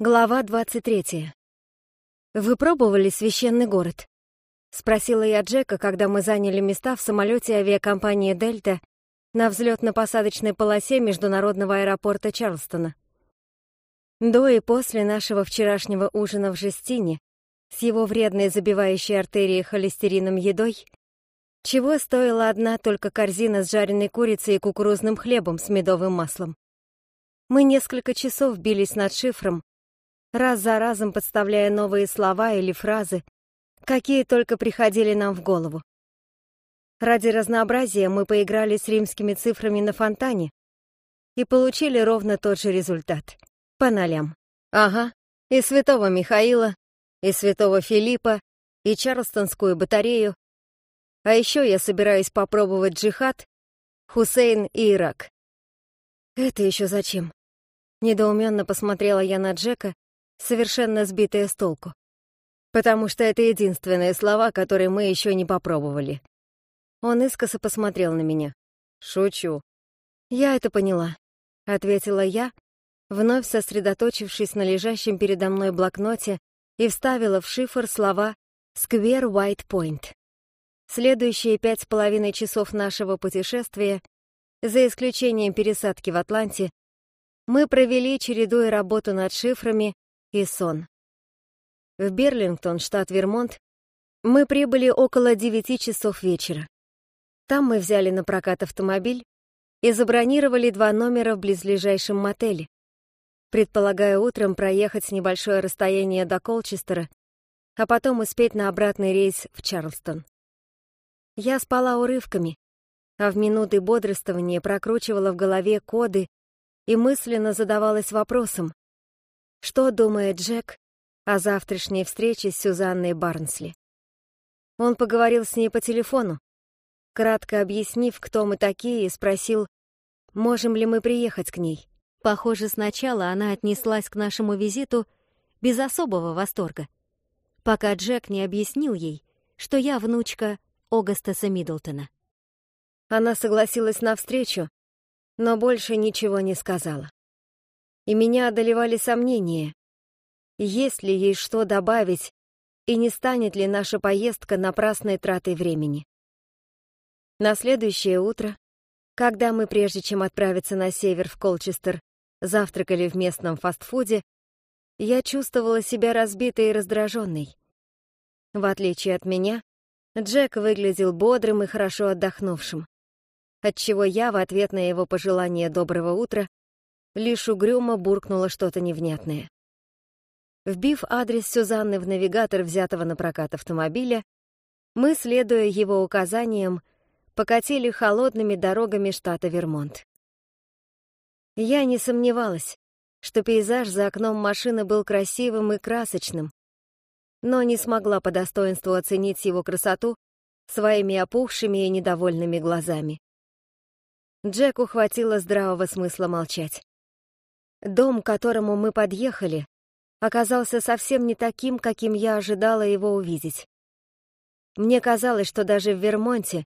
Глава 23. «Вы пробовали священный город?» — спросила я Джека, когда мы заняли места в самолете авиакомпании «Дельта» на взлетно-посадочной полосе международного аэропорта Чарльстона. До и после нашего вчерашнего ужина в Жестине с его вредной забивающей артерии холестерином едой, чего стоила одна только корзина с жареной курицей и кукурузным хлебом с медовым маслом. Мы несколько часов бились над шифром, раз за разом подставляя новые слова или фразы, какие только приходили нам в голову. Ради разнообразия мы поиграли с римскими цифрами на фонтане и получили ровно тот же результат. По нолям. Ага, и святого Михаила, и святого Филиппа, и Чарльстонскую батарею. А еще я собираюсь попробовать джихад, Хусейн и Ирак. Это еще зачем? Недоуменно посмотрела я на Джека, совершенно сбитая с толку. Потому что это единственные слова, которые мы еще не попробовали. Он искоса посмотрел на меня. Шучу. Я это поняла, ответила я, вновь сосредоточившись на лежащем передо мной блокноте и вставила в шифр слова «Square White Point». Следующие пять с половиной часов нашего путешествия, за исключением пересадки в Атланте, мы провели, чередуя работу над шифрами и сон. В Берлингтон, штат Вермонт, мы прибыли около девяти часов вечера. Там мы взяли на прокат автомобиль и забронировали два номера в близлежащем мотеле, предполагая утром проехать небольшое расстояние до Колчестера, а потом успеть на обратный рейс в Чарльстон. Я спала урывками, а в минуты бодрствования прокручивала в голове коды и мысленно задавалась вопросом, что думает Джек о завтрашней встрече с Сюзанной Барнсли. Он поговорил с ней по телефону, кратко объяснив, кто мы такие, и спросил, можем ли мы приехать к ней. Похоже, сначала она отнеслась к нашему визиту без особого восторга, пока Джек не объяснил ей, что я внучка Огастаса Миддлтона. Она согласилась на встречу, но больше ничего не сказала и меня одолевали сомнения, есть ли ей что добавить и не станет ли наша поездка напрасной тратой времени. На следующее утро, когда мы, прежде чем отправиться на север в Колчестер, завтракали в местном фастфуде, я чувствовала себя разбитой и раздраженной. В отличие от меня, Джек выглядел бодрым и хорошо отдохнувшим, отчего я в ответ на его пожелание доброго утра лишь угрюмо буркнула что-то невнятное. Вбив адрес Сюзанны в навигатор взятого на прокат автомобиля, мы, следуя его указаниям, покатили холодными дорогами штата Вермонт. Я не сомневалась, что пейзаж за окном машины был красивым и красочным, но не смогла по достоинству оценить его красоту своими опухшими и недовольными глазами. Джеку хватило здравого смысла молчать. Дом, к которому мы подъехали, оказался совсем не таким, каким я ожидала его увидеть. Мне казалось, что даже в Вермонте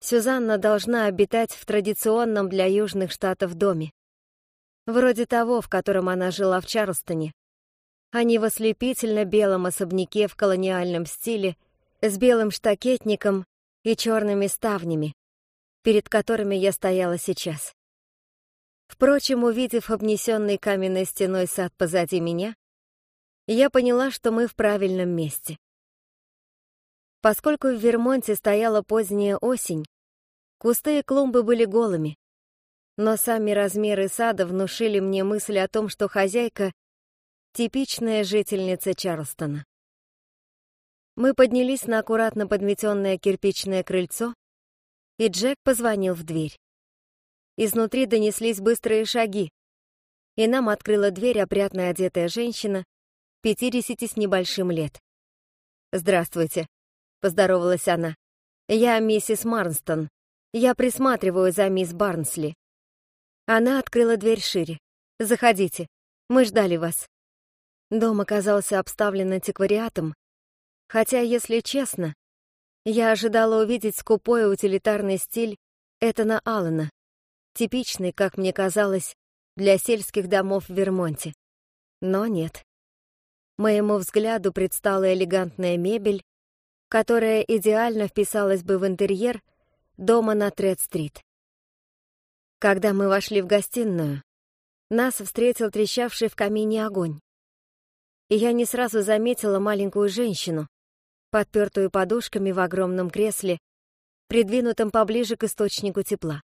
Сюзанна должна обитать в традиционном для южных штатов доме. Вроде того, в котором она жила в Чарльстоне, а не в ослепительно белом особняке в колониальном стиле с белым штакетником и черными ставнями, перед которыми я стояла сейчас. Впрочем, увидев обнесенный каменной стеной сад позади меня, я поняла, что мы в правильном месте. Поскольку в Вермонте стояла поздняя осень, кусты и клумбы были голыми, но сами размеры сада внушили мне мысль о том, что хозяйка — типичная жительница Чарльстона. Мы поднялись на аккуратно подметенное кирпичное крыльцо, и Джек позвонил в дверь. Изнутри донеслись быстрые шаги, и нам открыла дверь опрятно одетая женщина, пятидесяти с небольшим лет. «Здравствуйте», — поздоровалась она. «Я миссис Марнстон. Я присматриваю за мисс Барнсли». Она открыла дверь шире. «Заходите. Мы ждали вас». Дом оказался обставлен антиквариатом, хотя, если честно, я ожидала увидеть скупой утилитарный стиль Этана Аллена, типичный, как мне казалось, для сельских домов в Вермонте. Но нет. Моему взгляду предстала элегантная мебель, которая идеально вписалась бы в интерьер дома на Тред-стрит. Когда мы вошли в гостиную, нас встретил трещавший в камине огонь. И я не сразу заметила маленькую женщину, подпертую подушками в огромном кресле, придвинутом поближе к источнику тепла.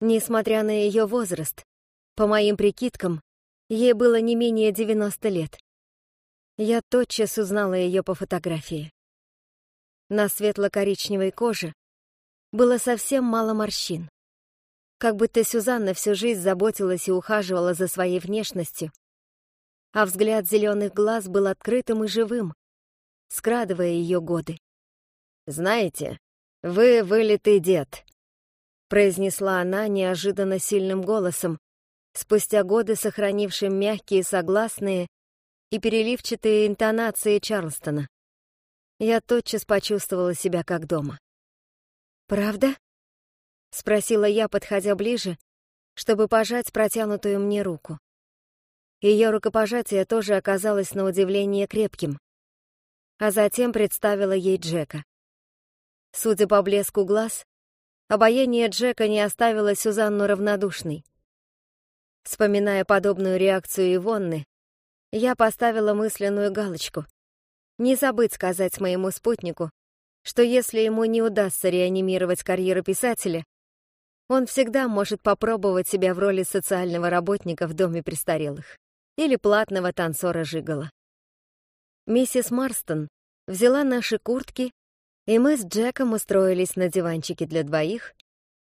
Несмотря на ее возраст, по моим прикидкам, ей было не менее 90 лет. Я тотчас узнала ее по фотографии. На светло-коричневой коже было совсем мало морщин. Как будто Сюзанна всю жизнь заботилась и ухаживала за своей внешностью, а взгляд зеленых глаз был открытым и живым, скрадывая ее годы. «Знаете, вы вылитый дед», — произнесла она неожиданно сильным голосом, спустя годы сохранившим мягкие согласные и переливчатые интонации Чарлстона. Я тотчас почувствовала себя как дома. «Правда?» — спросила я, подходя ближе, чтобы пожать протянутую мне руку. Ее рукопожатие тоже оказалось на удивление крепким. А затем представила ей Джека. Судя по блеску глаз, обаяние Джека не оставило Сюзанну равнодушной. Вспоминая подобную реакцию Ивонны, я поставила мысленную галочку. Не забыть сказать моему спутнику, что если ему не удастся реанимировать карьеру писателя, он всегда может попробовать себя в роли социального работника в доме престарелых или платного танцора Жигала. Миссис Марстон взяла наши куртки, и мы с Джеком устроились на диванчике для двоих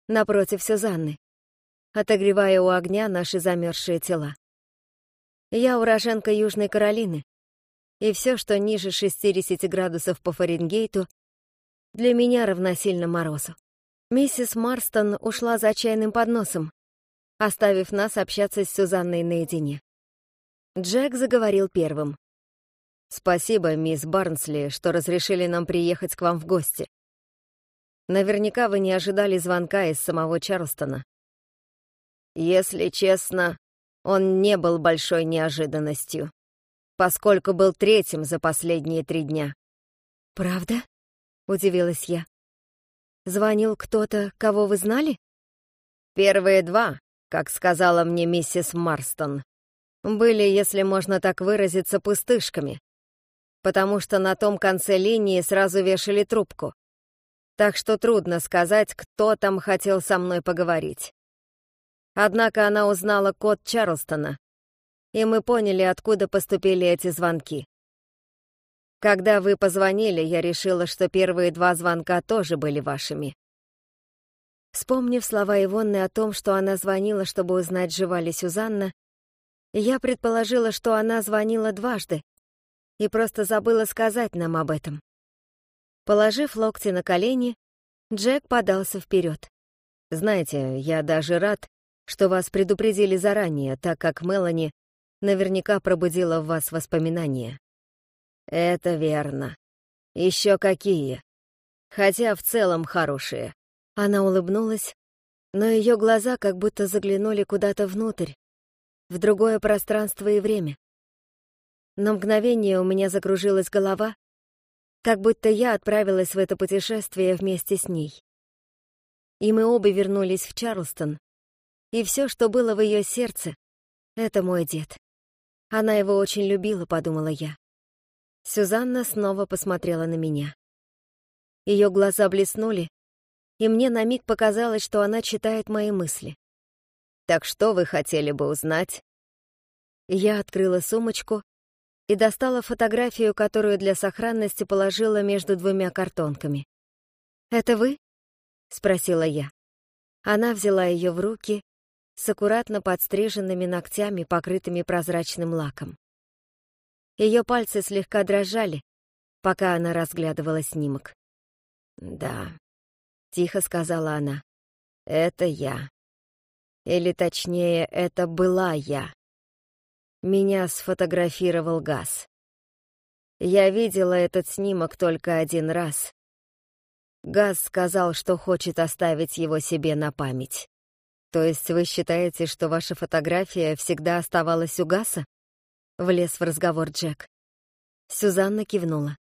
напротив Сюзанны, отогревая у огня наши замерзшие тела. Я уроженка Южной Каролины, и все, что ниже 60 градусов по Фаренгейту, для меня равносильно морозу. Миссис Марстон ушла за чайным подносом, оставив нас общаться с Сюзанной наедине. Джек заговорил первым. «Спасибо, мисс Барнсли, что разрешили нам приехать к вам в гости. Наверняка вы не ожидали звонка из самого Чарлстона. Если честно, он не был большой неожиданностью, поскольку был третьим за последние три дня. «Правда?» — удивилась я. «Звонил кто-то, кого вы знали?» «Первые два, как сказала мне миссис Марстон, были, если можно так выразиться, пустышками, потому что на том конце линии сразу вешали трубку. Так что трудно сказать, кто там хотел со мной поговорить. Однако она узнала код Чарлстона, и мы поняли, откуда поступили эти звонки. Когда вы позвонили, я решила, что первые два звонка тоже были вашими. Вспомнив слова Ивонны о том, что она звонила, чтобы узнать, жива ли Сюзанна, я предположила, что она звонила дважды и просто забыла сказать нам об этом. Положив локти на колени, Джек подался вперед. «Знаете, я даже рад, что вас предупредили заранее, так как Мелани наверняка пробудила в вас воспоминания. Это верно. Еще какие. Хотя в целом хорошие. Она улыбнулась, но ее глаза как будто заглянули куда-то внутрь, в другое пространство и время. На мгновение у меня закружилась голова, как будто я отправилась в это путешествие вместе с ней. И мы обе вернулись в Чарлстон, и все, что было в ее сердце, — это мой дед. Она его очень любила, подумала я. Сюзанна снова посмотрела на меня. Ее глаза блеснули, и мне на миг показалось, что она читает мои мысли. «Так что вы хотели бы узнать?» Я открыла сумочку и достала фотографию, которую для сохранности положила между двумя картонками. «Это вы?» — спросила я. Она взяла ее в руки с аккуратно подстриженными ногтями, покрытыми прозрачным лаком. Ее пальцы слегка дрожали, пока она разглядывала снимок. «Да», — тихо сказала она, — «это я. Или точнее, это была я. Меня сфотографировал Газ. Я видела этот снимок только один раз. Газ сказал, что хочет оставить его себе на память. То есть вы считаете, что ваша фотография всегда оставалась у Гаса? Влез в разговор Джек. Сюзанна кивнула.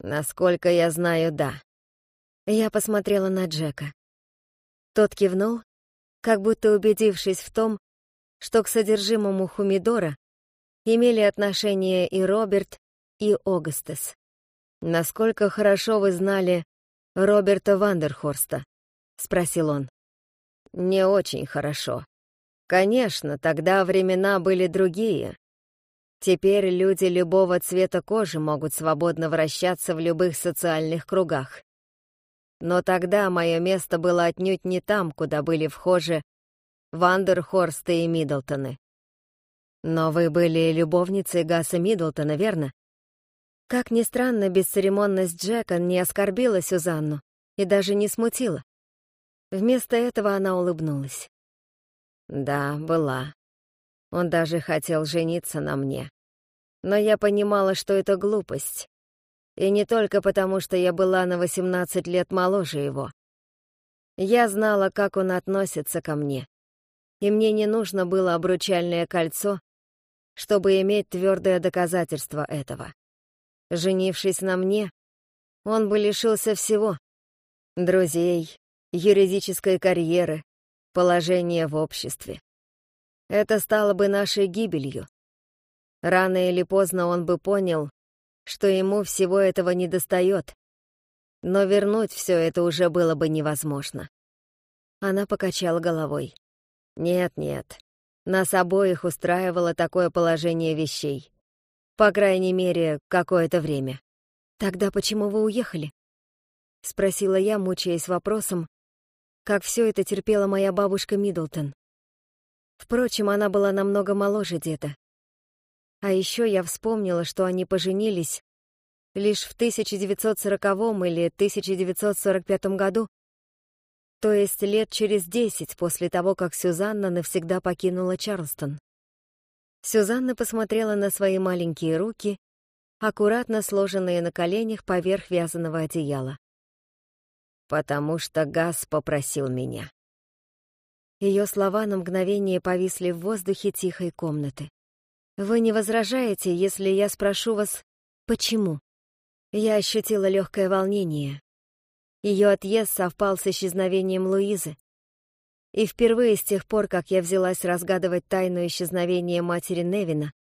Насколько я знаю, да. Я посмотрела на Джека. Тот кивнул, как будто убедившись в том, что к содержимому хумидора имели отношение и Роберт, и Огастес. «Насколько хорошо вы знали Роберта Вандерхорста?» — спросил он. «Не очень хорошо. Конечно, тогда времена были другие. Теперь люди любого цвета кожи могут свободно вращаться в любых социальных кругах. Но тогда мое место было отнюдь не там, куда были вхожи Вандерхорсты и Миддлтоны. Но вы были любовницей Гаса Миддлтона, верно? Как ни странно, бесцеремонность Джека не оскорбила Сюзанну и даже не смутила. Вместо этого она улыбнулась. Да, была. Он даже хотел жениться на мне. Но я понимала, что это глупость. И не только потому, что я была на 18 лет моложе его. Я знала, как он относится ко мне. И мне не нужно было обручальное кольцо, чтобы иметь твердое доказательство этого. Женившись на мне, он бы лишился всего — друзей, юридической карьеры, положения в обществе. Это стало бы нашей гибелью. Рано или поздно он бы понял, что ему всего этого не достает, но вернуть все это уже было бы невозможно. Она покачала головой. Нет-нет, нас обоих устраивало такое положение вещей. По крайней мере, какое-то время. «Тогда почему вы уехали?» — спросила я, мучаясь вопросом, как все это терпела моя бабушка Миддлтон. Впрочем, она была намного моложе деда. А еще я вспомнила, что они поженились лишь в 1940 или 1945 году, то есть лет через десять после того, как Сюзанна навсегда покинула Чарлстон. Сюзанна посмотрела на свои маленькие руки, аккуратно сложенные на коленях поверх вязаного одеяла потому что Газ попросил меня. Ее слова на мгновение повисли в воздухе тихой комнаты. «Вы не возражаете, если я спрошу вас, почему?» Я ощутила легкое волнение. Ее отъезд совпал с исчезновением Луизы. И впервые с тех пор, как я взялась разгадывать тайну исчезновения матери Невина,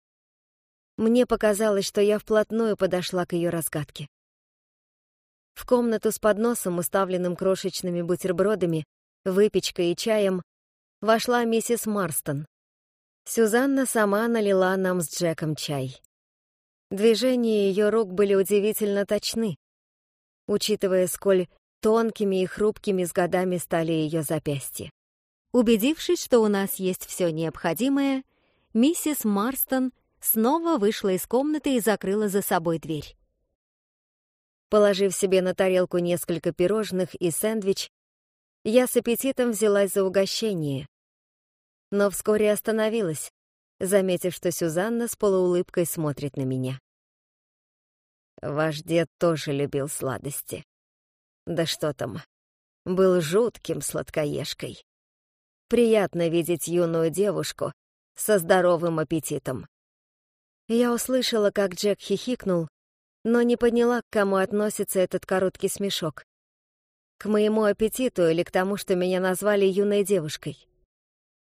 мне показалось, что я вплотную подошла к ее разгадке. В комнату с подносом, уставленным крошечными бутербродами, выпечкой и чаем, вошла миссис Марстон. Сюзанна сама налила нам с Джеком чай. Движения ее рук были удивительно точны, учитывая, сколь тонкими и хрупкими с годами стали ее запястья. Убедившись, что у нас есть все необходимое, миссис Марстон снова вышла из комнаты и закрыла за собой дверь. Положив себе на тарелку несколько пирожных и сэндвич, я с аппетитом взялась за угощение. Но вскоре остановилась, заметив, что Сюзанна с полуулыбкой смотрит на меня. Ваш дед тоже любил сладости. Да что там, был жутким сладкоежкой. Приятно видеть юную девушку со здоровым аппетитом. Я услышала, как Джек хихикнул, но не поняла, к кому относится этот короткий смешок. К моему аппетиту или к тому, что меня назвали юной девушкой.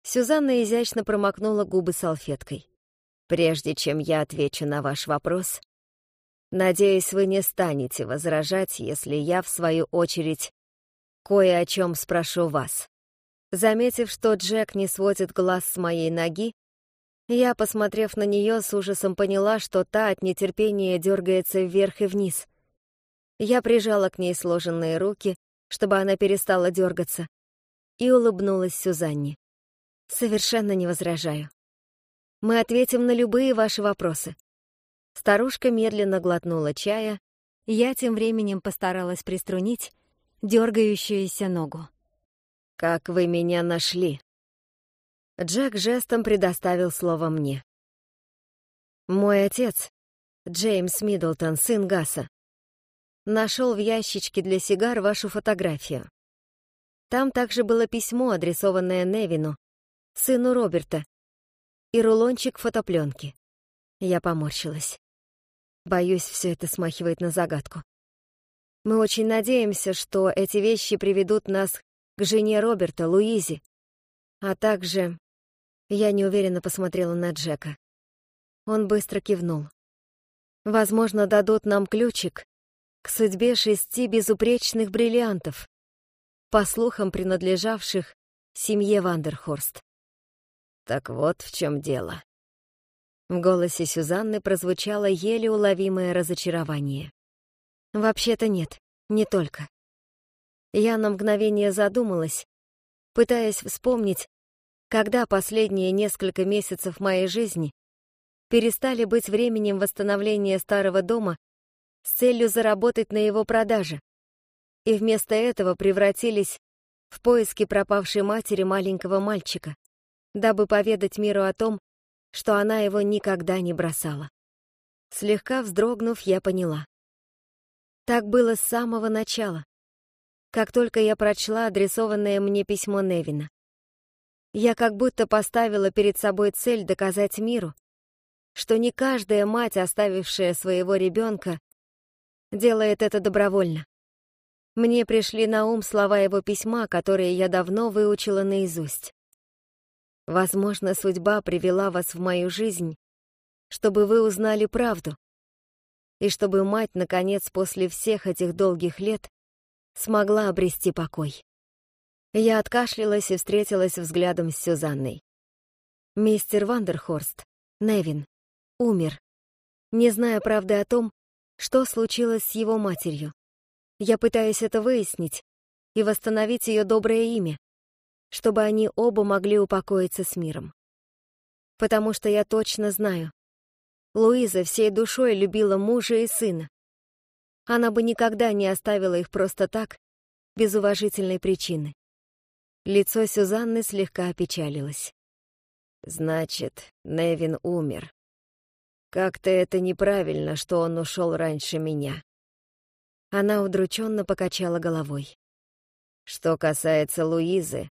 Сюзанна изящно промокнула губы салфеткой. «Прежде чем я отвечу на ваш вопрос, надеюсь, вы не станете возражать, если я, в свою очередь, кое о чем спрошу вас». Заметив, что Джек не сводит глаз с моей ноги, я, посмотрев на нее, с ужасом поняла, что та от нетерпения дергается вверх и вниз. Я прижала к ней сложенные руки, чтобы она перестала дергаться, и улыбнулась Сюзанне. «Совершенно не возражаю. Мы ответим на любые ваши вопросы». Старушка медленно глотнула чая, я тем временем постаралась приструнить дергающуюся ногу. «Как вы меня нашли?» Джек жестом предоставил слово мне. «Мой отец, Джеймс Миддлтон, сын Гаса, нашел в ящичке для сигар вашу фотографию. Там также было письмо, адресованное Невину, сыну Роберта, и рулончик фотопленки. Я поморщилась. Боюсь, все это смахивает на загадку. Мы очень надеемся, что эти вещи приведут нас к жене Роберта, Луизе, а также... Я неуверенно посмотрела на Джека. Он быстро кивнул. Возможно, дадут нам ключик к судьбе шести безупречных бриллиантов, по слухам принадлежавших семье Вандерхорст. Так вот в чем дело. В голосе Сюзанны прозвучало еле уловимое разочарование. Вообще-то нет, не только. Я на мгновение задумалась, пытаясь вспомнить, когда последние несколько месяцев моей жизни перестали быть временем восстановления старого дома с целью заработать на его продаже, и вместо этого превратились в поиски пропавшей матери маленького мальчика, дабы поведать миру о том, что она его никогда не бросала. Слегка вздрогнув, я поняла. Так было с самого начала, как только я прочла адресованное мне письмо Невина. Я как будто поставила перед собой цель доказать миру, что не каждая мать, оставившая своего ребенка, делает это добровольно. Мне пришли на ум слова его письма, которые я давно выучила наизусть. Возможно, судьба привела вас в мою жизнь, чтобы вы узнали правду, и чтобы мать, наконец, после всех этих долгих лет, смогла обрести покой. Я откашлялась и встретилась взглядом с Сюзанной. Мистер Вандерхорст, Невин, умер, не зная правды о том, что случилось с его матерью. Я пытаюсь это выяснить и восстановить ее доброе имя, чтобы они оба могли упокоиться с миром. Потому что я точно знаю, Луиза всей душой любила мужа и сына. Она бы никогда не оставила их просто так, без уважительной причины. Лицо Сюзанны слегка опечалилось. «Значит, Невин умер», как-то это неправильно, что он ушел раньше меня. Она удрученно покачала головой. Что касается Луизы,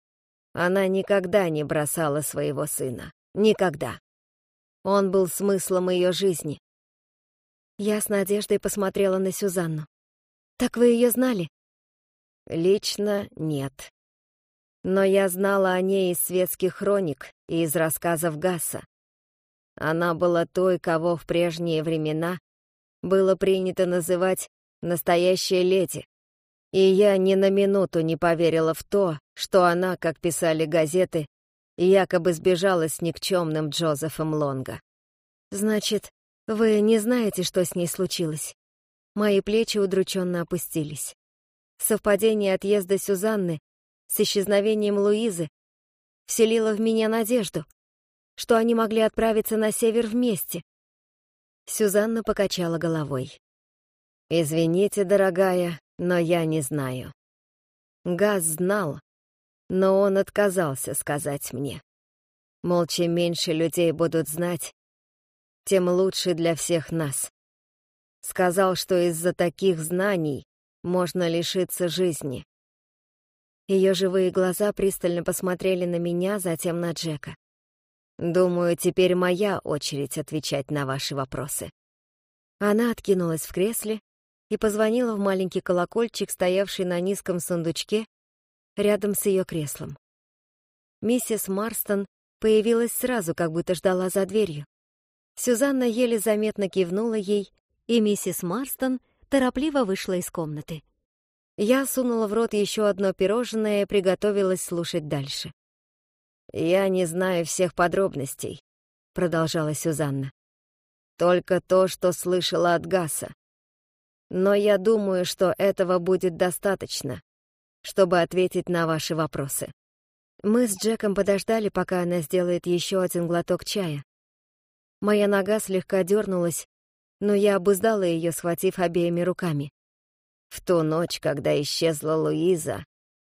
она никогда не бросала своего сына. Никогда. Он был смыслом ее жизни. Я с надеждой посмотрела на Сюзанну. «Так вы ее знали?» «Лично нет. Но я знала о ней из светских хроник и из рассказов Гасса. Она была той, кого в прежние времена было принято называть «настоящая леди». И я ни на минуту не поверила в то, что она, как писали газеты, якобы сбежала с никчемным Джозефом Лонга. «Значит, вы не знаете, что с ней случилось?» Мои плечи удрученно опустились. Совпадение отъезда Сюзанны с исчезновением Луизы вселило в меня надежду — что они могли отправиться на север вместе. Сюзанна покачала головой. «Извините, дорогая, но я не знаю. Газ знал, но он отказался сказать мне. Мол, чем меньше людей будут знать, тем лучше для всех нас. Сказал, что из-за таких знаний можно лишиться жизни. Ее живые глаза пристально посмотрели на меня, затем на Джека. Думаю, теперь моя очередь отвечать на ваши вопросы. Она откинулась в кресле и позвонила в маленький колокольчик, стоявший на низком сундучке рядом с ее креслом. Миссис Марстон появилась сразу, как будто ждала за дверью. Сюзанна еле заметно кивнула ей, и миссис Марстон торопливо вышла из комнаты. Я сунула в рот еще одно пирожное и приготовилась слушать дальше. «Я не знаю всех подробностей», — продолжала Сюзанна. «Только то, что слышала от Гаса. Но я думаю, что этого будет достаточно, чтобы ответить на ваши вопросы». Мы с Джеком подождали, пока она сделает еще один глоток чая. Моя нога слегка дернулась, но я обуздала ее, схватив обеими руками. В ту ночь, когда исчезла Луиза,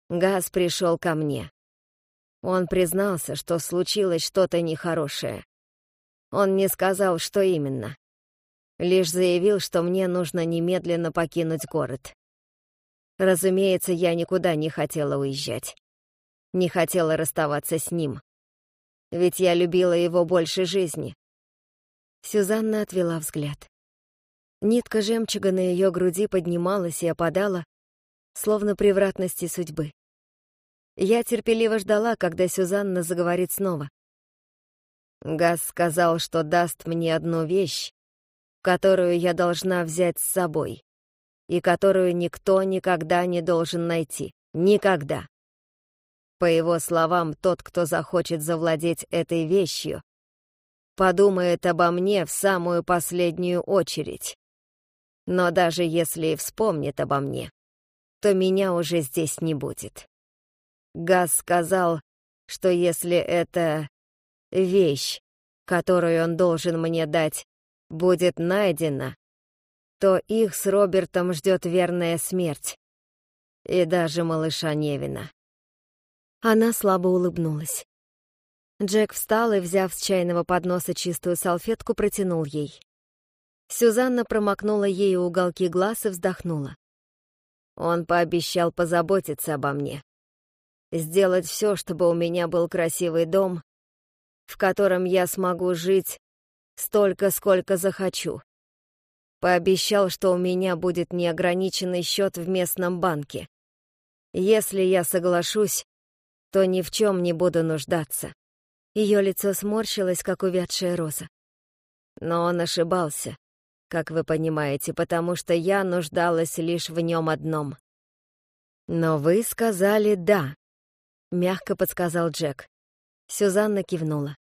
Газ пришел ко мне. Он признался, что случилось что-то нехорошее. Он не сказал, что именно. Лишь заявил, что мне нужно немедленно покинуть город. Разумеется, я никуда не хотела уезжать. Не хотела расставаться с ним. Ведь я любила его больше жизни. Сюзанна отвела взгляд. Нитка жемчуга на ее груди поднималась и опадала, словно превратности судьбы. Я терпеливо ждала, когда Сюзанна заговорит снова. Газ сказал, что даст мне одну вещь, которую я должна взять с собой, и которую никто никогда не должен найти. Никогда. По его словам, тот, кто захочет завладеть этой вещью, подумает обо мне в самую последнюю очередь. Но даже если и вспомнит обо мне, то меня уже здесь не будет. Газ сказал, что если эта вещь, которую он должен мне дать, будет найдена, то их с Робертом ждет верная смерть. И даже малыша Невина. Она слабо улыбнулась. Джек встал и, взяв с чайного подноса чистую салфетку, протянул ей. Сюзанна промокнула ею уголки глаз и вздохнула. Он пообещал позаботиться обо мне. Сделать все, чтобы у меня был красивый дом, в котором я смогу жить столько, сколько захочу. Пообещал, что у меня будет неограниченный счет в местном банке. Если я соглашусь, то ни в чем не буду нуждаться. Ее лицо сморщилось, как увядшая роза. Но он ошибался, как вы понимаете, потому что я нуждалась лишь в нем одном. «Но вы сказали «да», — мягко подсказал Джек. Сюзанна кивнула.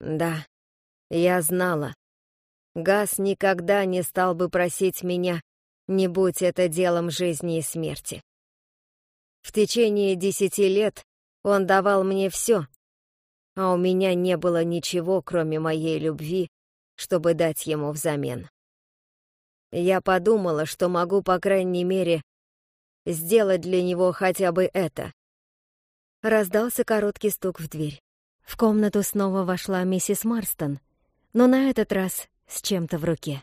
«Да, я знала. Газ никогда не стал бы просить меня, не будь это делом жизни и смерти. В течение десяти лет он давал мне все, а у меня не было ничего, кроме моей любви, чтобы дать ему взамен. Я подумала, что могу, по крайней мере, сделать для него хотя бы это. Раздался короткий стук в дверь. В комнату снова вошла миссис Марстон, но на этот раз с чем-то в руке.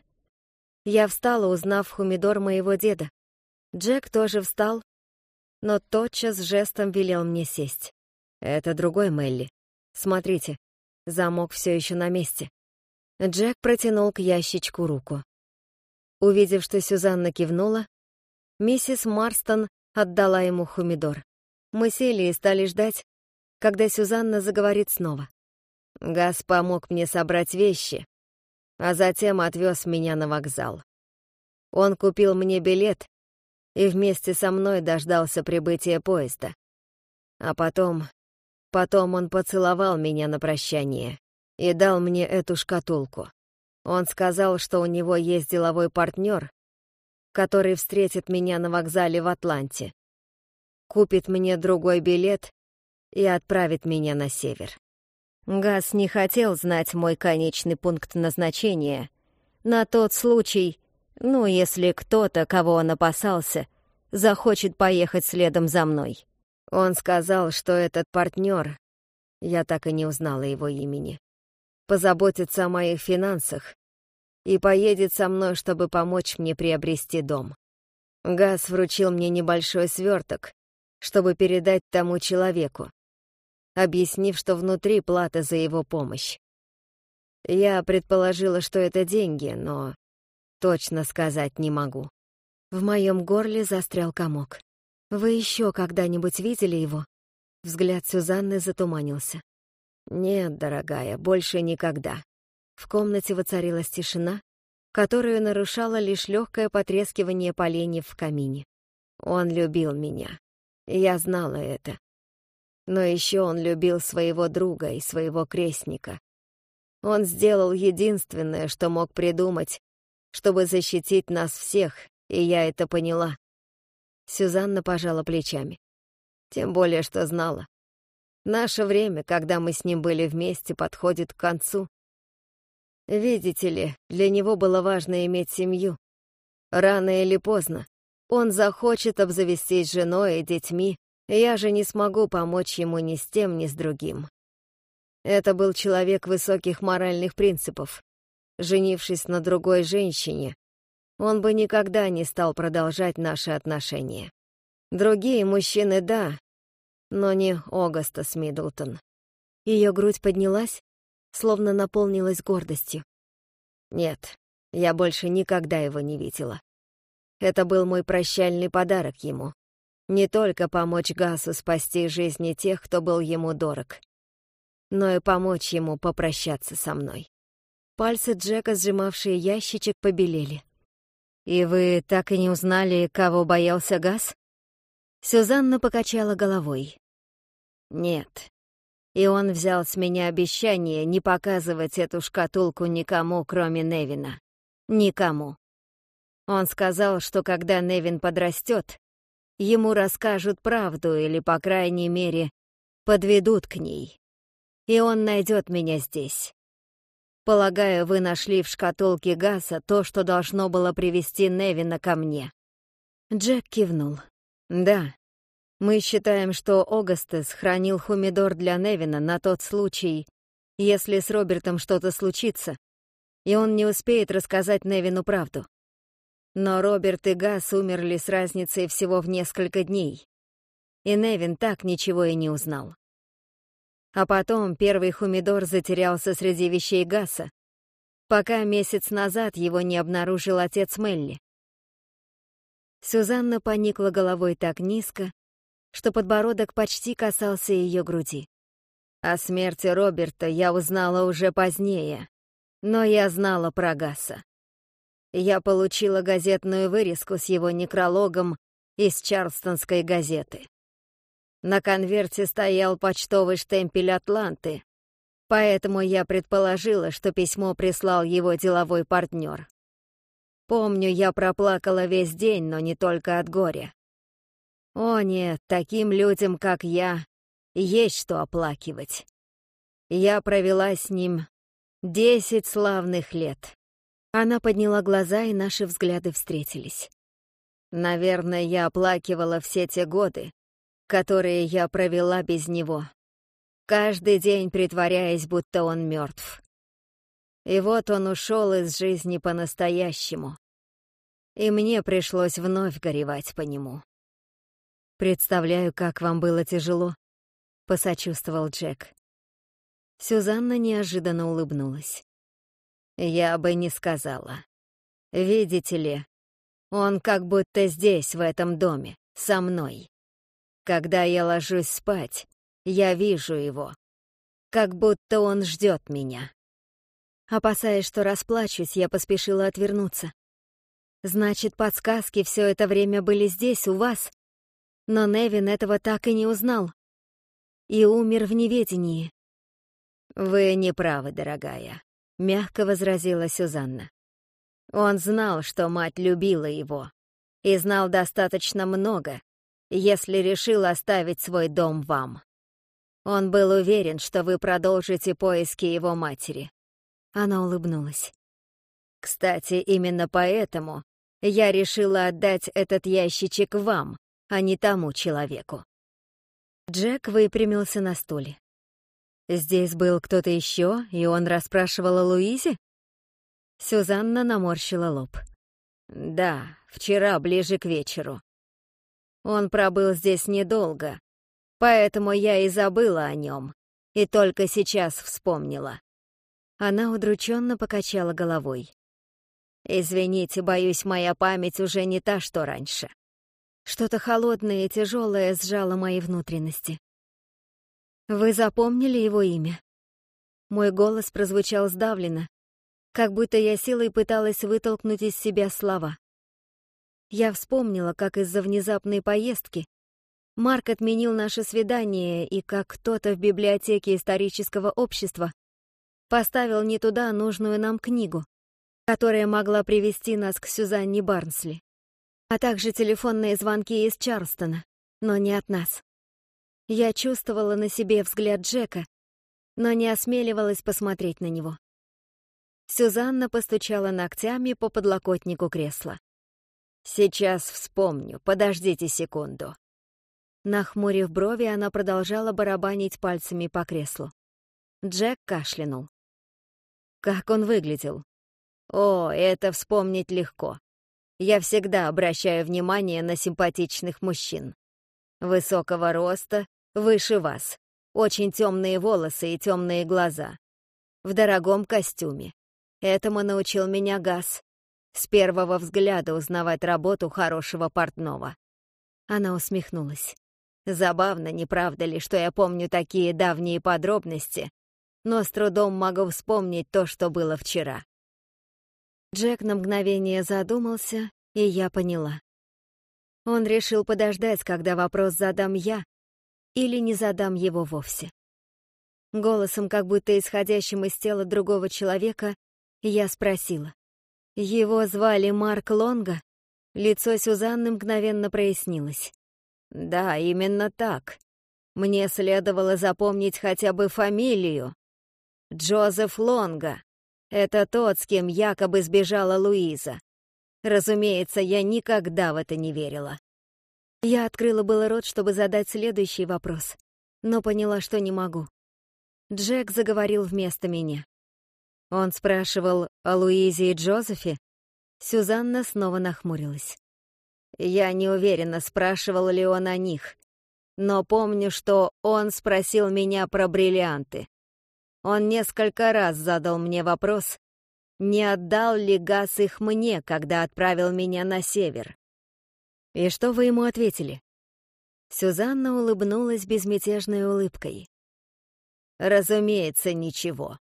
Я встала, узнав хумидор моего деда. Джек тоже встал, но тотчас жестом велел мне сесть. «Это другой Мелли. Смотрите, замок все еще на месте». Джек протянул к ящичку руку. Увидев, что Сюзанна кивнула, миссис Марстон отдала ему хумидор. Мы сели и стали ждать, когда Сюзанна заговорит снова. Газ помог мне собрать вещи, а затем отвез меня на вокзал. Он купил мне билет и вместе со мной дождался прибытия поезда. А потом... Потом он поцеловал меня на прощание и дал мне эту шкатулку. Он сказал, что у него есть деловой партнер, который встретит меня на вокзале в Атланте, купит мне другой билет и отправит меня на север. Газ не хотел знать мой конечный пункт назначения. На тот случай, ну, если кто-то, кого он опасался, захочет поехать следом за мной. Он сказал, что этот партнер, я так и не узнала его имени, позаботится о моих финансах и поедет со мной, чтобы помочь мне приобрести дом. Газ вручил мне небольшой сверток, чтобы передать тому человеку объяснив, что внутри плата за его помощь. Я предположила, что это деньги, но точно сказать не могу. В моем горле застрял комок. «Вы еще когда-нибудь видели его?» Взгляд Сюзанны затуманился. «Нет, дорогая, больше никогда». В комнате воцарилась тишина, которую нарушало лишь легкое потрескивание поленьев в камине. Он любил меня. Я знала это. Но еще он любил своего друга и своего крестника. Он сделал единственное, что мог придумать, чтобы защитить нас всех, и я это поняла. Сюзанна пожала плечами. Тем более, что знала. Наше время, когда мы с ним были вместе, подходит к концу. Видите ли, для него было важно иметь семью. Рано или поздно он захочет обзавестись женой и детьми, я же не смогу помочь ему ни с тем, ни с другим. Это был человек высоких моральных принципов. Женившись на другой женщине, он бы никогда не стал продолжать наши отношения. Другие мужчины — да, но не Огастас Миддлтон. Ее грудь поднялась, словно наполнилась гордостью. Нет, я больше никогда его не видела. Это был мой прощальный подарок ему. Не только помочь Гасу спасти жизни тех, кто был ему дорог, но и помочь ему попрощаться со мной. Пальцы Джека, сжимавшие ящичек, побелели. «И вы так и не узнали, кого боялся Гас?» Сюзанна покачала головой. «Нет. И он взял с меня обещание не показывать эту шкатулку никому, кроме Невина. Никому. Он сказал, что когда Невин подрастет, ему расскажут правду или, по крайней мере, подведут к ней. И он найдет меня здесь. Полагаю, вы нашли в шкатулке Гаса то, что должно было привести Невина ко мне. Джек кивнул. Да. Мы считаем, что Огастес хранил хумидор для Невина на тот случай, если с Робертом что-то случится, и он не успеет рассказать Невину правду. Но Роберт и Гас умерли с разницей всего в несколько дней, и Невин так ничего и не узнал. А потом первый хумидор затерялся среди вещей Гаса, пока месяц назад его не обнаружил отец Мелли. Сюзанна поникла головой так низко, что подбородок почти касался ее груди. О смерти Роберта я узнала уже позднее, но я знала про Гаса. Я получила газетную вырезку с его некрологом из Чарлстонской газеты. На конверте стоял почтовый штемпель Атланты, поэтому я предположила, что письмо прислал его деловой партнер. Помню, я проплакала весь день, но не только от горя. О нет, таким людям, как я, есть что оплакивать. Я провела с ним десять славных лет. Она подняла глаза, и наши взгляды встретились. Наверное, я оплакивала все те годы, которые я провела без него, каждый день притворяясь, будто он мертв. И вот он ушел из жизни по-настоящему, и мне пришлось вновь горевать по нему. «Представляю, как вам было тяжело», — посочувствовал Джек. Сюзанна неожиданно улыбнулась. Я бы не сказала. Видите ли, он как будто здесь, в этом доме, со мной. Когда я ложусь спать, я вижу его. Как будто он ждет меня. Опасаясь, что расплачусь, я поспешила отвернуться. Значит, подсказки все это время были здесь, у вас. Но Невин этого так и не узнал. И умер в неведении. Вы не правы, дорогая мягко возразила Сюзанна. Он знал, что мать любила его, и знал достаточно много, если решил оставить свой дом вам. Он был уверен, что вы продолжите поиски его матери. Она улыбнулась. Кстати, именно поэтому я решила отдать этот ящичек вам, а не тому человеку. Джек выпрямился на стуле. Здесь был кто-то еще, и он расспрашивал о Луизе? Сюзанна наморщила лоб. Да, вчера ближе к вечеру. Он пробыл здесь недолго, поэтому я и забыла о нем, и только сейчас вспомнила. Она удрученно покачала головой. «Извините, боюсь, моя память уже не та, что раньше». Что-то холодное и тяжелое сжало мои внутренности. «Вы запомнили его имя?» Мой голос прозвучал сдавленно, как будто я силой пыталась вытолкнуть из себя слова. Я вспомнила, как из-за внезапной поездки Марк отменил наше свидание и как кто-то в библиотеке исторического общества поставил не туда нужную нам книгу, которая могла привести нас к Сюзанне Барнсли, а также телефонные звонки из Чарлстона, но не от нас. Я чувствовала на себе взгляд Джека, но не осмеливалась посмотреть на него. Сюзанна постучала ногтями по подлокотнику кресла. «Сейчас вспомню, подождите секунду». Нахмурив брови, она продолжала барабанить пальцами по креслу. Джек кашлянул. Как он выглядел? О, это вспомнить легко. Я всегда обращаю внимание на симпатичных мужчин. Высокого роста, Выше вас. Очень темные волосы и темные глаза. В дорогом костюме. Этому научил меня Газ. С первого взгляда узнавать работу хорошего портного. Она усмехнулась. Забавно, не правда ли, что я помню такие давние подробности, но с трудом могу вспомнить то, что было вчера. Джек на мгновение задумался, и я поняла. Он решил подождать, когда вопрос задам я, или не задам его вовсе. Голосом, как будто исходящим из тела другого человека, я спросила. Его звали Марк Лонга? Лицо Сюзанны мгновенно прояснилось. Да, именно так. Мне следовало запомнить хотя бы фамилию. Джозеф Лонга. Это тот, с кем якобы сбежала Луиза. Разумеется, я никогда в это не верила. Я открыла было рот, чтобы задать следующий вопрос, но поняла, что не могу. Джек заговорил вместо меня. Он спрашивал о Луизе и Джозефе. Сюзанна снова нахмурилась. Я не уверена, спрашивал ли он о них, но помню, что он спросил меня про бриллианты. Он несколько раз задал мне вопрос, не отдал ли Газ их мне, когда отправил меня на север. И что вы ему ответили? Сюзанна улыбнулась безмятежной улыбкой. Разумеется, ничего.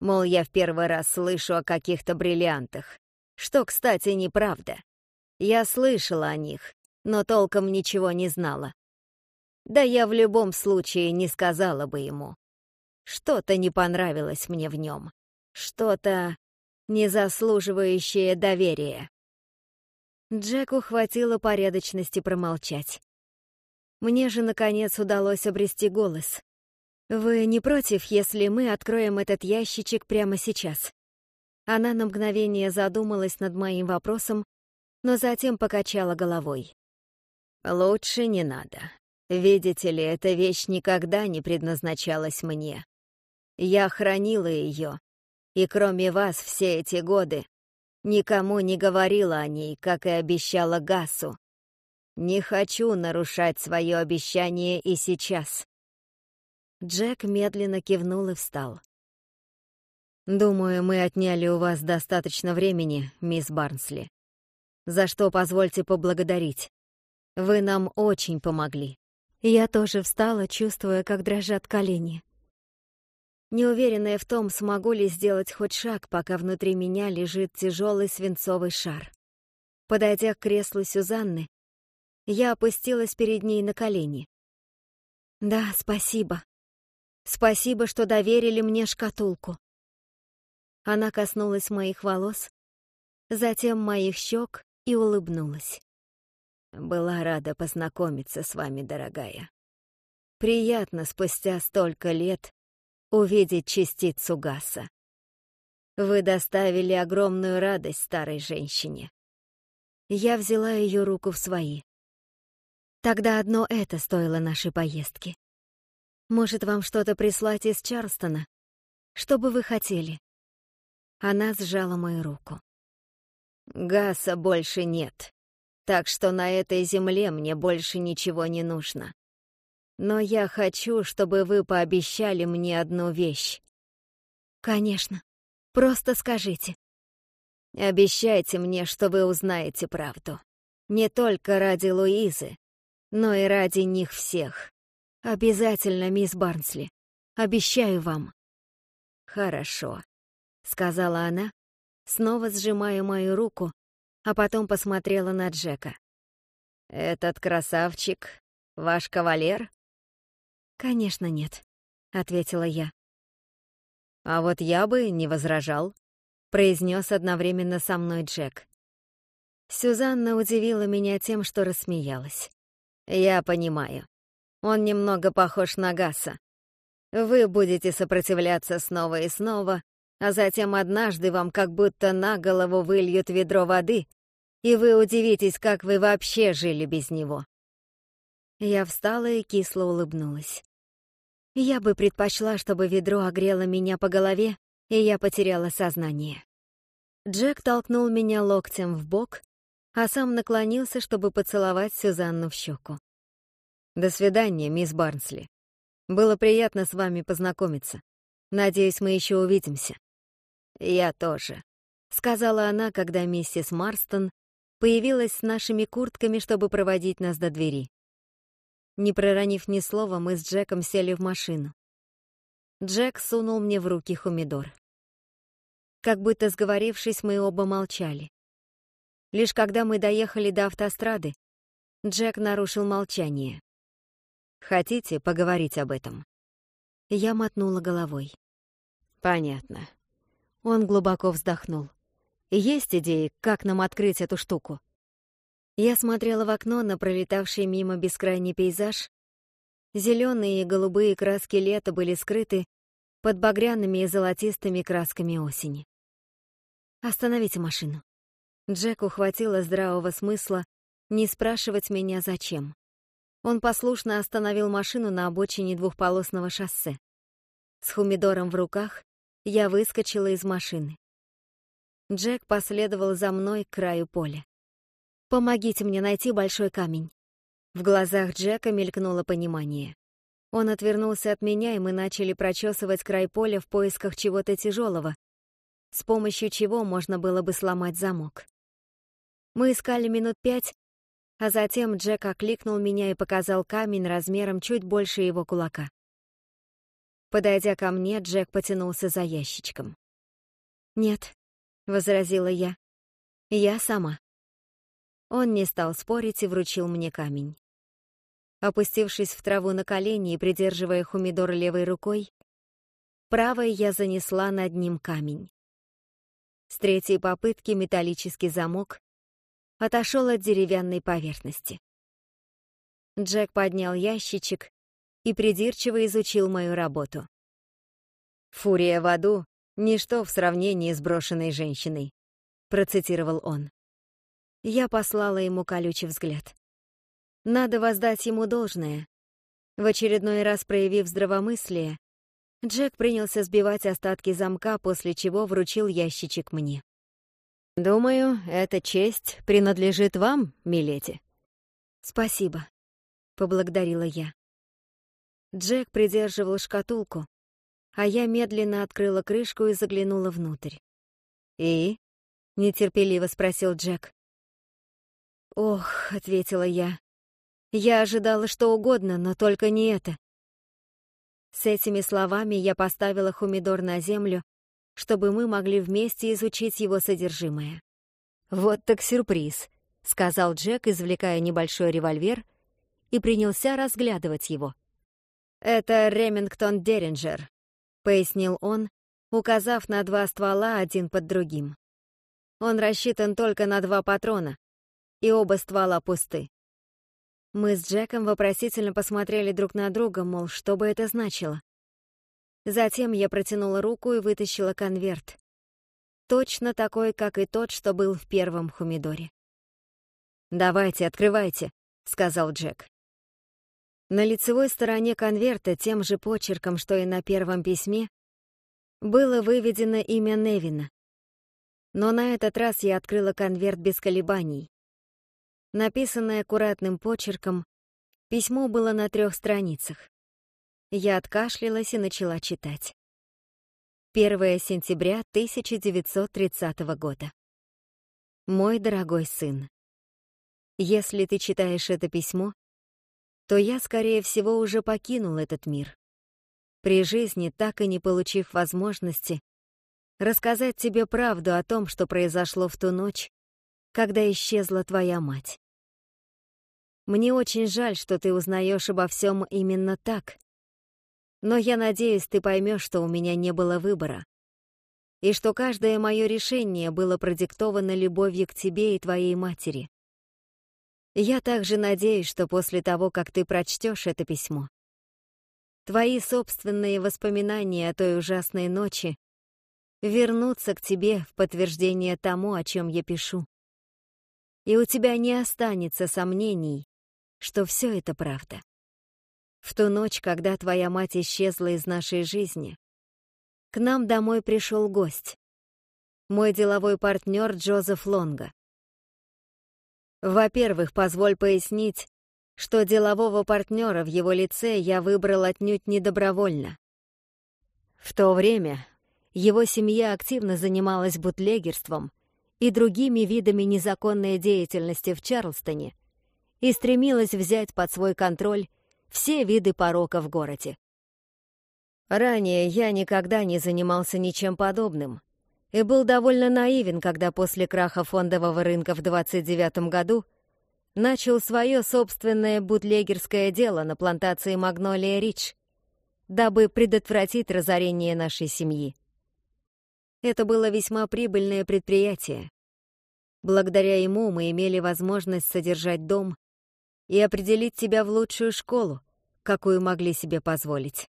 Мол, я в первый раз слышу о каких-то бриллиантах. Что, кстати, неправда. Я слышала о них, но толком ничего не знала. Да я в любом случае не сказала бы ему. Что-то не понравилось мне в нем. Что-то не заслуживающее доверия. Джеку хватило порядочности промолчать. Мне же, наконец, удалось обрести голос. «Вы не против, если мы откроем этот ящичек прямо сейчас?» Она на мгновение задумалась над моим вопросом, но затем покачала головой. «Лучше не надо. Видите ли, эта вещь никогда не предназначалась мне. Я хранила ее, и кроме вас все эти годы никому не говорила о ней, как и обещала Гасу. Не хочу нарушать свое обещание и сейчас». Джек медленно кивнул и встал. «Думаю, мы отняли у вас достаточно времени, мисс Барнсли. За что позвольте поблагодарить. Вы нам очень помогли». Я тоже встала, чувствуя, как дрожат колени. Неуверенная в том, смогу ли сделать хоть шаг, пока внутри меня лежит тяжелый свинцовый шар. Подойдя к креслу Сюзанны, я опустилась перед ней на колени. «Да, спасибо. Спасибо, что доверили мне шкатулку». Она коснулась моих волос, затем моих щек и улыбнулась. «Была рада познакомиться с вами, дорогая. Приятно спустя столько лет увидеть частицу Гаса. Вы доставили огромную радость старой женщине. Я взяла ее руку в свои. Тогда одно это стоило нашей поездки. Может, вам что-то прислать из Чарлстона? Что бы вы хотели? Она сжала мою руку. Гаса больше нет, так что на этой земле мне больше ничего не нужно. Но я хочу, чтобы вы пообещали мне одну вещь. Конечно. Просто скажите. Обещайте мне, что вы узнаете правду. Не только ради Луизы, но и ради них всех. Обязательно, мисс Барнсли. Обещаю вам. Хорошо, сказала она, снова сжимая мою руку, а потом посмотрела на Джека. Этот красавчик ваш кавалер? «Конечно нет», — ответила я. «А вот я бы не возражал», — произнес одновременно со мной Джек. Сюзанна удивила меня тем, что рассмеялась. «Я понимаю. Он немного похож на Гаса. Вы будете сопротивляться снова и снова, а затем однажды вам как будто на голову выльют ведро воды, и вы удивитесь, как вы вообще жили без него». Я встала и кисло улыбнулась. Я бы предпочла, чтобы ведро огрело меня по голове, и я потеряла сознание. Джек толкнул меня локтем в бок, а сам наклонился, чтобы поцеловать Сюзанну в щеку. «До свидания, мисс Барнсли. Было приятно с вами познакомиться. Надеюсь, мы еще увидимся». «Я тоже», — сказала она, когда миссис Марстон появилась с нашими куртками, чтобы проводить нас до двери. Не проронив ни слова, мы с Джеком сели в машину. Джек сунул мне в руки хумидор. Как будто сговорившись, мы оба молчали. Лишь когда мы доехали до автострады, Джек нарушил молчание. «Хотите поговорить об этом?» Я мотнула головой. «Понятно». Он глубоко вздохнул. «Есть идеи, как нам открыть эту штуку?» Я смотрела в окно на пролетавший мимо бескрайний пейзаж. Зеленые и голубые краски лета были скрыты под багряными и золотистыми красками осени. «Остановите машину». Джек ухватила здравого смысла не спрашивать меня зачем. Он послушно остановил машину на обочине двухполосного шоссе. С хумидором в руках я выскочила из машины. Джек последовал за мной к краю поля. «Помогите мне найти большой камень». В глазах Джека мелькнуло понимание. Он отвернулся от меня, и мы начали прочесывать край поля в поисках чего-то тяжелого, с помощью чего можно было бы сломать замок. Мы искали минут пять, а затем Джек окликнул меня и показал камень размером чуть больше его кулака. Подойдя ко мне, Джек потянулся за ящичком. «Нет», — возразила я, — «я сама». Он не стал спорить и вручил мне камень. Опустившись в траву на колени и придерживая хумидор левой рукой, правой я занесла над ним камень. С третьей попытки металлический замок отошел от деревянной поверхности. Джек поднял ящичек и придирчиво изучил мою работу. «Фурия в аду — ничто в сравнении с брошенной женщиной», — процитировал он. Я послала ему колючий взгляд. Надо воздать ему должное. В очередной раз проявив здравомыслие, Джек принялся сбивать остатки замка, после чего вручил ящичек мне. «Думаю, эта честь принадлежит вам, миледи». «Спасибо», — поблагодарила я. Джек придерживал шкатулку, а я медленно открыла крышку и заглянула внутрь. «И?» — нетерпеливо спросил Джек. «Ох», — ответила я, — «я ожидала что угодно, но только не это». С этими словами я поставила хумидор на землю, чтобы мы могли вместе изучить его содержимое. «Вот так сюрприз», — сказал Джек, извлекая небольшой револьвер, и принялся разглядывать его. «Это Ремингтон Деринджер», — пояснил он, указав на два ствола один под другим. «Он рассчитан только на два патрона, и оба ствола пусты. Мы с Джеком вопросительно посмотрели друг на друга, мол, что бы это значило. Затем я протянула руку и вытащила конверт. Точно такой, как и тот, что был в первом хумидоре. «Давайте, открывайте», — сказал Джек. На лицевой стороне конверта тем же почерком, что и на первом письме, было выведено имя Невина. Но на этот раз я открыла конверт без колебаний. Написанное аккуратным почерком, письмо было на трех страницах. Я откашлялась и начала читать. 1 сентября 1930 года. Мой дорогой сын, если ты читаешь это письмо, то я, скорее всего, уже покинул этот мир. При жизни, так и не получив возможности рассказать тебе правду о том, что произошло в ту ночь, когда исчезла твоя мать. Мне очень жаль, что ты узнаешь обо всем именно так. Но я надеюсь, ты поймешь, что у меня не было выбора. И что каждое мое решение было продиктовано любовью к тебе и твоей матери. Я также надеюсь, что после того, как ты прочтешь это письмо, твои собственные воспоминания о той ужасной ночи вернутся к тебе в подтверждение тому, о чем я пишу и у тебя не останется сомнений, что все это правда. В ту ночь, когда твоя мать исчезла из нашей жизни, к нам домой пришел гость, мой деловой партнер Джозеф Лонга. Во-первых, позволь пояснить, что делового партнера в его лице я выбрал отнюдь недобровольно. В то время Его семья активно занималась бутлегерством и другими видами незаконной деятельности в Чарлстоне и стремилась взять под свой контроль все виды порока в городе. Ранее я никогда не занимался ничем подобным и был довольно наивен, когда после краха фондового рынка в 29 году начал свое собственное бутлегерское дело на плантации Магнолия Рич, дабы предотвратить разорение нашей семьи. Это было весьма прибыльное предприятие. Благодаря ему мы имели возможность содержать дом и определить тебя в лучшую школу, какую могли себе позволить.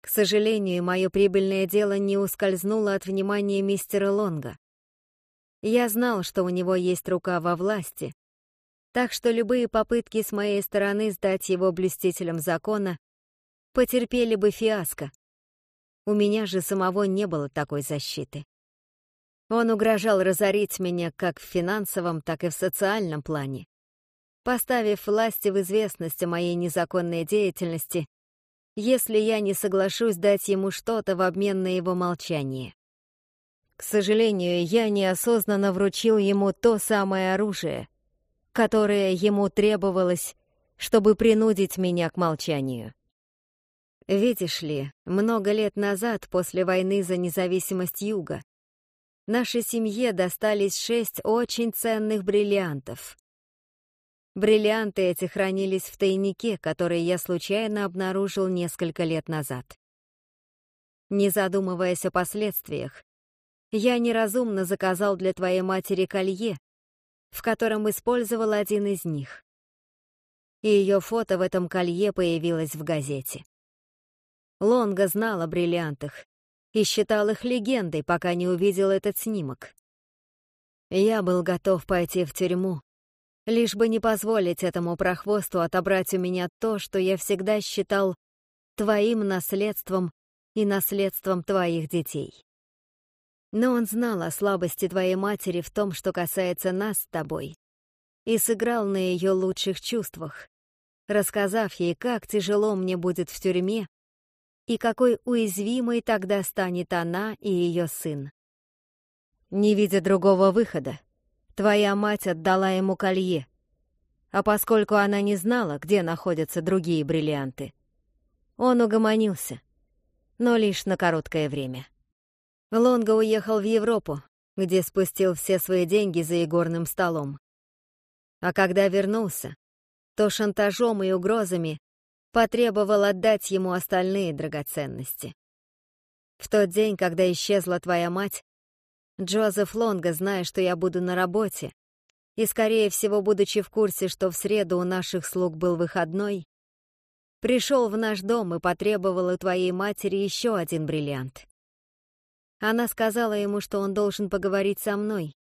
К сожалению, мое прибыльное дело не ускользнуло от внимания мистера Лонга. Я знал, что у него есть рука во власти, так что любые попытки с моей стороны сдать его блюстителям закона потерпели бы фиаско. У меня же самого не было такой защиты. Он угрожал разорить меня как в финансовом, так и в социальном плане, поставив власти в известность о моей незаконной деятельности, если я не соглашусь дать ему что-то в обмен на его молчание. К сожалению, я неосознанно вручил ему то самое оружие, которое ему требовалось, чтобы принудить меня к молчанию. Видишь ли, много лет назад, после войны за независимость Юга, нашей семье достались шесть очень ценных бриллиантов. Бриллианты эти хранились в тайнике, который я случайно обнаружил несколько лет назад. Не задумываясь о последствиях, я неразумно заказал для твоей матери колье, в котором использовал один из них. И ее фото в этом колье появилось в газете. Лонга знал о бриллиантах и считал их легендой, пока не увидел этот снимок. Я был готов пойти в тюрьму, лишь бы не позволить этому прохвосту отобрать у меня то, что я всегда считал твоим наследством и наследством твоих детей. Но он знал о слабости твоей матери в том, что касается нас с тобой, и сыграл на ее лучших чувствах, рассказав ей, как тяжело мне будет в тюрьме и какой уязвимой тогда станет она и ее сын. Не видя другого выхода, твоя мать отдала ему колье, а поскольку она не знала, где находятся другие бриллианты, он угомонился, но лишь на короткое время. Лонго уехал в Европу, где спустил все свои деньги за игорным столом. А когда вернулся, то шантажом и угрозами потребовал отдать ему остальные драгоценности. В тот день, когда исчезла твоя мать, Джозеф Лонго, зная, что я буду на работе, и, скорее всего, будучи в курсе, что в среду у наших слуг был выходной, пришел в наш дом и потребовал у твоей матери еще один бриллиант. Она сказала ему, что он должен поговорить со мной,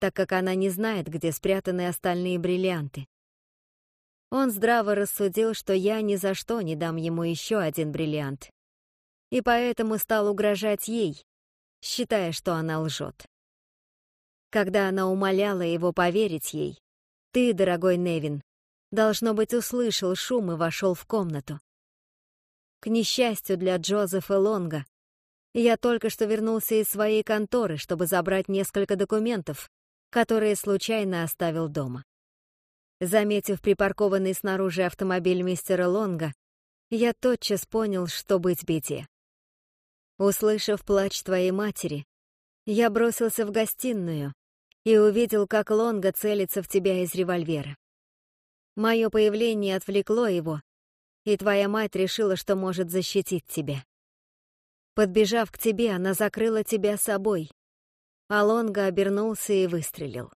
так как она не знает, где спрятаны остальные бриллианты. Он здраво рассудил, что я ни за что не дам ему еще один бриллиант, и поэтому стал угрожать ей, считая, что она лжет. Когда она умоляла его поверить ей, ты, дорогой Невин, должно быть, услышал шум и вошел в комнату. К несчастью для Джозефа Лонга, я только что вернулся из своей конторы, чтобы забрать несколько документов, которые случайно оставил дома. Заметив припаркованный снаружи автомобиль мистера Лонга, я тотчас понял, что быть беде. Услышав плач твоей матери, я бросился в гостиную и увидел, как Лонга целится в тебя из револьвера. Мое появление отвлекло его, и твоя мать решила, что может защитить тебя. Подбежав к тебе, она закрыла тебя собой. Алонга обернулся и выстрелил.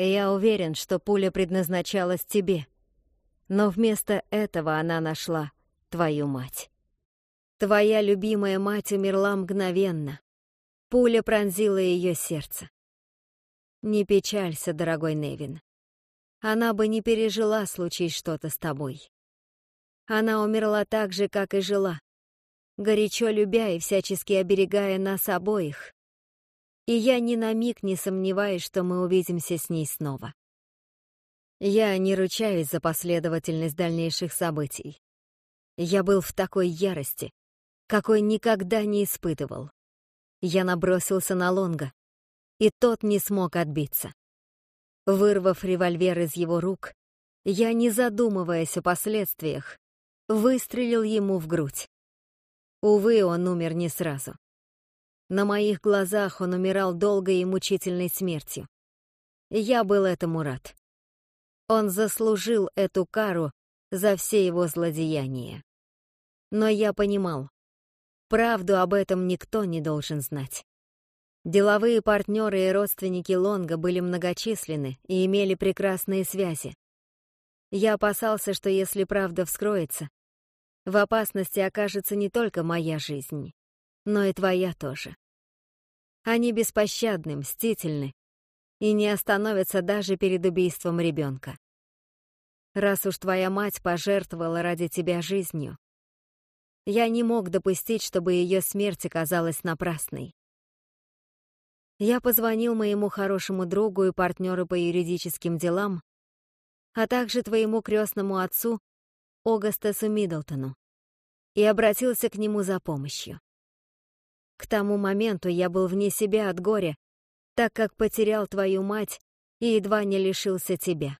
Я уверен, что пуля предназначалась тебе, но вместо этого она нашла твою мать. Твоя любимая мать умерла мгновенно. Пуля пронзила ее сердце. Не печалься, дорогой Невин. Она бы не пережила, случись что-то с тобой. Она умерла так же, как и жила, горячо любя и всячески оберегая нас обоих. И я ни на миг не сомневаюсь, что мы увидимся с ней снова. Я не ручаюсь за последовательность дальнейших событий. Я был в такой ярости, какой никогда не испытывал. Я набросился на Лонга, и тот не смог отбиться. Вырвав револьвер из его рук, я, не задумываясь о последствиях, выстрелил ему в грудь. Увы, он умер не сразу. На моих глазах он умирал долгой и мучительной смертью. Я был этому рад. Он заслужил эту кару за все его злодеяния. Но я понимал, правду об этом никто не должен знать. Деловые партнеры и родственники Лонга были многочисленны и имели прекрасные связи. Я опасался, что если правда вскроется, в опасности окажется не только моя жизнь, но и твоя тоже. Они беспощадны, мстительны и не остановятся даже перед убийством ребенка. Раз уж твоя мать пожертвовала ради тебя жизнью, я не мог допустить, чтобы ее смерть оказалась напрасной. Я позвонил моему хорошему другу и партнеру по юридическим делам, а также твоему крестному отцу Огастасу Миддлтону и обратился к нему за помощью. К тому моменту я был вне себя от горя, так как потерял твою мать и едва не лишился тебя.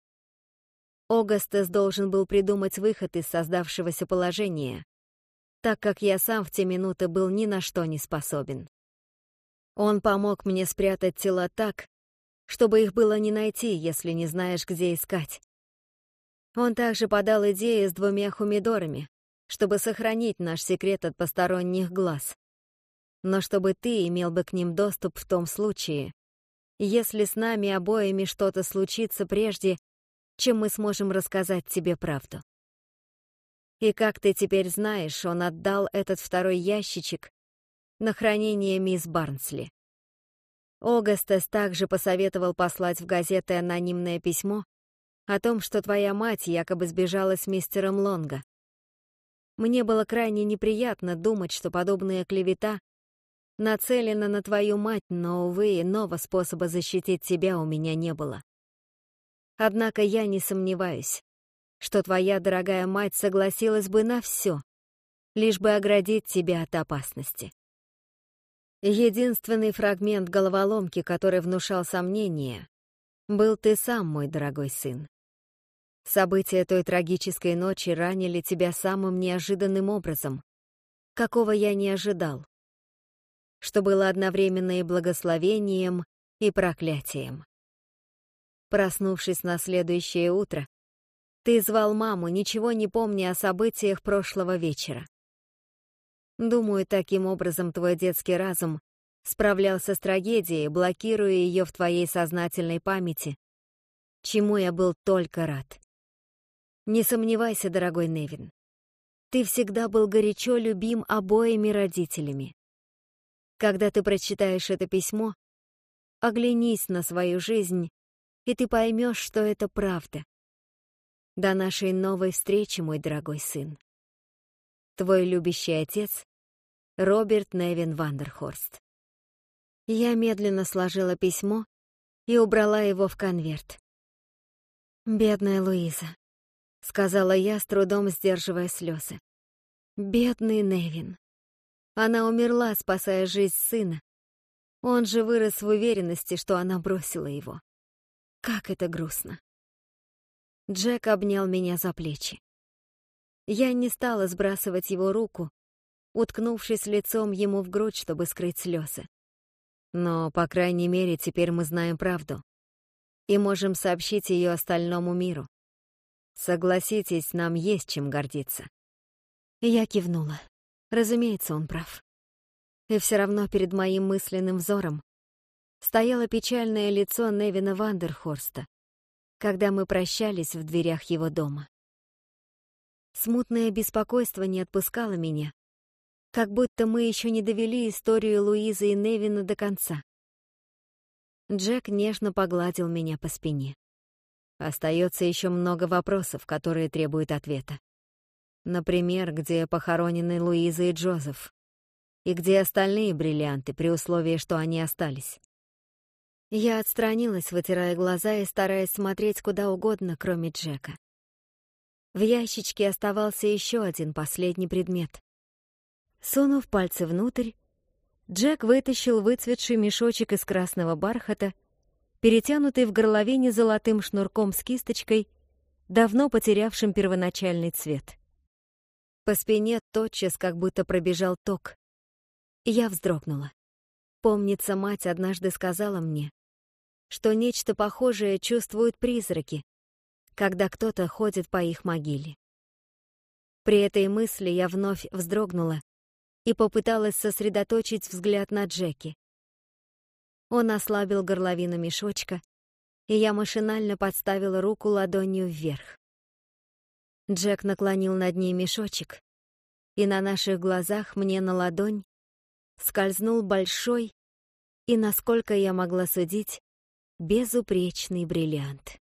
Огастас должен был придумать выход из создавшегося положения, так как я сам в те минуты был ни на что не способен. Он помог мне спрятать тела так, чтобы их было не найти, если не знаешь, где искать. Он также подал идею с двумя хумидорами, чтобы сохранить наш секрет от посторонних глаз. Но чтобы ты имел бы к ним доступ в том случае, если с нами обоими что-то случится прежде, чем мы сможем рассказать тебе правду. И как ты теперь знаешь, он отдал этот второй ящичек на хранение мисс Барнсли. Огастес также посоветовал послать в газеты анонимное письмо о том, что твоя мать якобы сбежала с мистером Лонга. Мне было крайне неприятно думать, что подобная клевета нацелена на твою мать, но, увы, иного способа защитить тебя у меня не было. Однако я не сомневаюсь, что твоя дорогая мать согласилась бы на все, лишь бы оградить тебя от опасности. Единственный фрагмент головоломки, который внушал сомнения, был ты сам, мой дорогой сын. События той трагической ночи ранили тебя самым неожиданным образом, какого я не ожидал, что было одновременно и благословением, и проклятием. Проснувшись на следующее утро, ты звал маму, ничего не помня о событиях прошлого вечера. Думаю, таким образом твой детский разум справлялся с трагедией, блокируя ее в твоей сознательной памяти, чему я был только рад. Не сомневайся, дорогой Невин. Ты всегда был горячо любим обоими родителями. Когда ты прочитаешь это письмо, оглянись на свою жизнь, и ты поймешь, что это правда. До нашей новой встречи, мой дорогой сын. Твой любящий отец Роберт Невин Вандерхорст. Я медленно сложила письмо и убрала его в конверт. Бедная Луиза. — сказала я, с трудом сдерживая слезы. «Бедный Невин. Она умерла, спасая жизнь сына. Он же вырос в уверенности, что она бросила его. Как это грустно». Джек обнял меня за плечи. Я не стала сбрасывать его руку, уткнувшись лицом ему в грудь, чтобы скрыть слезы. Но, по крайней мере, теперь мы знаем правду и можем сообщить ее остальному миру. Согласитесь, нам есть чем гордиться. Я кивнула. Разумеется, он прав. И все равно перед моим мысленным взором стояло печальное лицо Невина Вандерхорста, когда мы прощались в дверях его дома. Смутное беспокойство не отпускало меня, как будто мы еще не довели историю Луизы и Невина до конца. Джек нежно погладил меня по спине. Остается еще много вопросов, которые требуют ответа. Например, где похоронены Луиза и Джозеф? И где остальные бриллианты, при условии, что они остались? Я отстранилась, вытирая глаза и стараясь смотреть куда угодно, кроме Джека. В ящичке оставался еще один последний предмет. Сунув пальцы внутрь, Джек вытащил выцветший мешочек из красного бархата, перетянутый в горловине золотым шнурком с кисточкой, давно потерявшим первоначальный цвет. По спине тотчас как будто пробежал ток. Я вздрогнула. Помнится, мать однажды сказала мне, что нечто похожее чувствуют призраки, когда кто-то ходит по их могиле. При этой мысли я вновь вздрогнула и попыталась сосредоточить взгляд на Джеки. Он ослабил горловину мешочка, и я машинально подставила руку ладонью вверх. Джек наклонил над ней мешочек, и на наших глазах мне на ладонь скользнул большой и, насколько я могла судить, безупречный бриллиант.